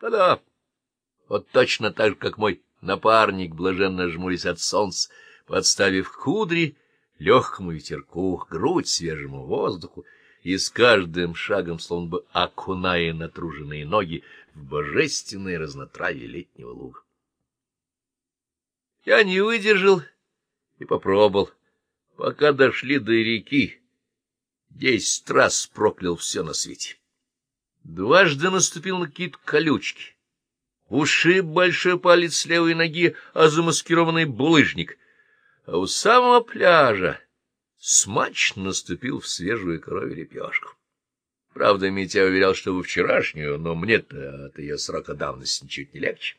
Да-да, вот точно так же, как мой напарник, блаженно жмурясь от солнца, подставив кудри легкому ветерку, грудь свежему воздуху, и с каждым шагом, словно бы окуная натруженные ноги в божественное разнотравие летнего луга. Я не выдержал и попробовал. Пока дошли до реки, десять раз проклял все на свете. Дважды наступил на какие-то колючки. Ушиб большой палец левой ноги, а замаскированный булыжник. А у самого пляжа смачно наступил в свежую коровью лепешку. Правда, Митя уверял, что вы вчерашнюю, но мне-то от ее срока давности ничуть не легче.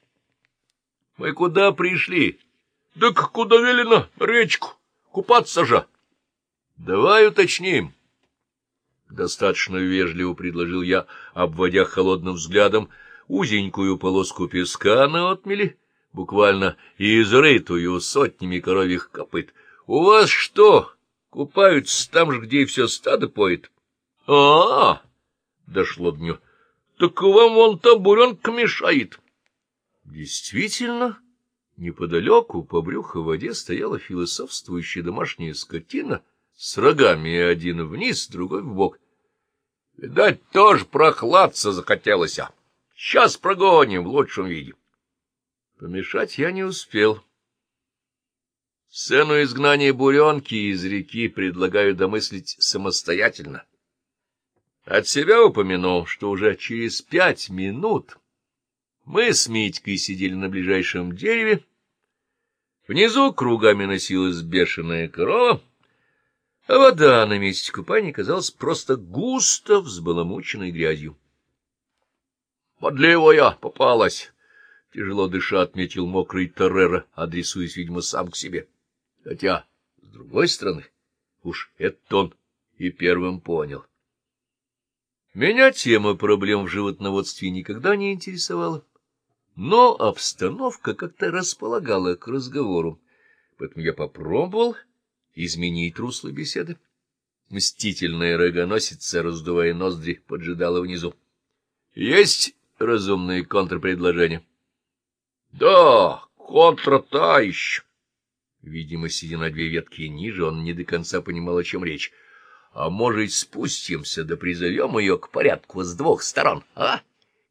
— Мы куда пришли? — Да куда велено? Речку. Купаться же. — Давай уточним. Достаточно вежливо предложил я, обводя холодным взглядом узенькую полоску песка на отмели, буквально изрытую сотнями коровьих копыт. — У вас что, купаются там же, где и все стадо поет? — А-а-а! — дошло до нее. — Так вам вон там буренка мешает. Действительно, неподалеку по брюху в воде стояла философствующая домашняя скотина с рогами один вниз, другой в бок. Видать, тоже прохладца захотелось, а. Сейчас прогоним в лучшем виде. Помешать я не успел. Сцену изгнания буренки из реки предлагаю домыслить самостоятельно. От себя упомянул, что уже через пять минут мы с Митькой сидели на ближайшем дереве, внизу кругами носилась бешеная корова, а вода на месте купания казалась просто густо взбаламученной грязью. Подливая попалась. Тяжело дыша отметил мокрый Торрера, адресуясь, видимо, сам к себе. Хотя, с другой стороны, уж это он и первым понял. Меня тема проблем в животноводстве никогда не интересовала, но обстановка как-то располагала к разговору, поэтому я попробовал изменить русло беседы. Мстительная рогоносица, раздувая ноздри, поджидала внизу. — Есть разумные контрпредложения. — Да, контра та еще. Видимо, сидя на две ветки ниже, он не до конца понимал, о чем речь. — А может, спустимся да призовем ее к порядку с двух сторон, а?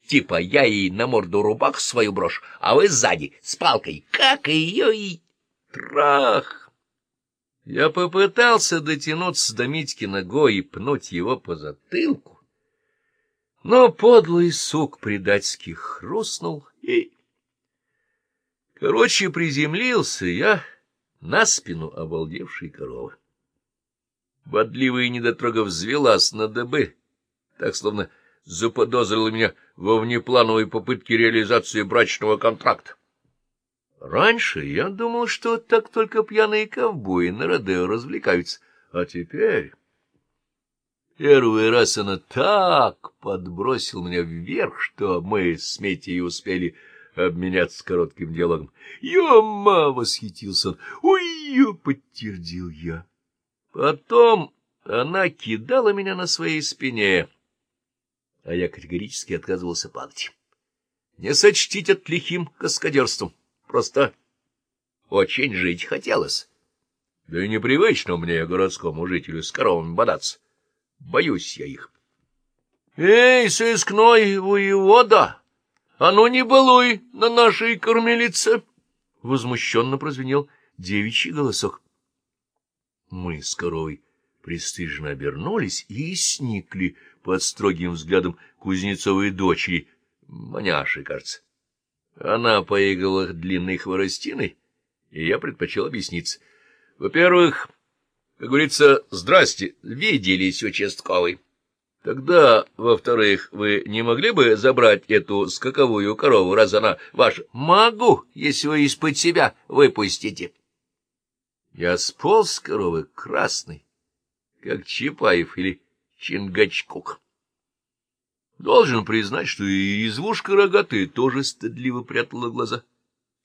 Типа я ей на морду рубах свою брошь, а вы сзади с палкой, как ее и... Трах! Я попытался дотянуться до Митьки ногой и пнуть его по затылку, но подлый сук предательски хрустнул и... Короче, приземлился я на спину обалдевшей коровы. Бодливая недотрога взвелась на дыбы, так словно заподозрила меня во внеплановой попытке реализации брачного контракта. Раньше я думал, что так только пьяные ковбои на Родео развлекаются, а теперь... Первый раз она так подбросила меня вверх, что мы с Метей успели обменяться коротким диалогом. «Ё-ма!» — восхитился он. «Ой-ё!» — подтвердил я. Потом она кидала меня на своей спине, а я категорически отказывался падать. Не сочтите лихим каскадерством, просто очень жить хотелось. Да и непривычно мне, городскому жителю, с коровами бодаться. Боюсь я их. — Эй, сыскной воевода, а ну не балуй на нашей кормилице! — возмущенно прозвенел девичий голосок. Мы с коровой пристыженно обернулись и сникли под строгим взглядом кузнецовой дочери, маняши, кажется. Она поиграла длинной хворостиной, и я предпочел объясниться. Во-первых, как говорится, здрасте, виделись, участковый. Тогда, во-вторых, вы не могли бы забрать эту скаковую корову, раз она ваша? Могу, если вы из-под себя выпустите. Я сполз с коровы красный, как Чапаев или Чингачкук. Должен признать, что и извушка рогатая тоже стыдливо прятала глаза.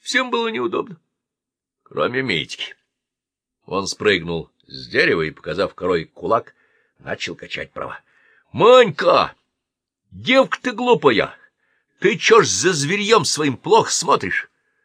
Всем было неудобно, кроме Митьки. Он спрыгнул с дерева и, показав корой кулак, начал качать права. — Манька! Девка ты глупая! Ты чё ж за зверьем своим плохо смотришь?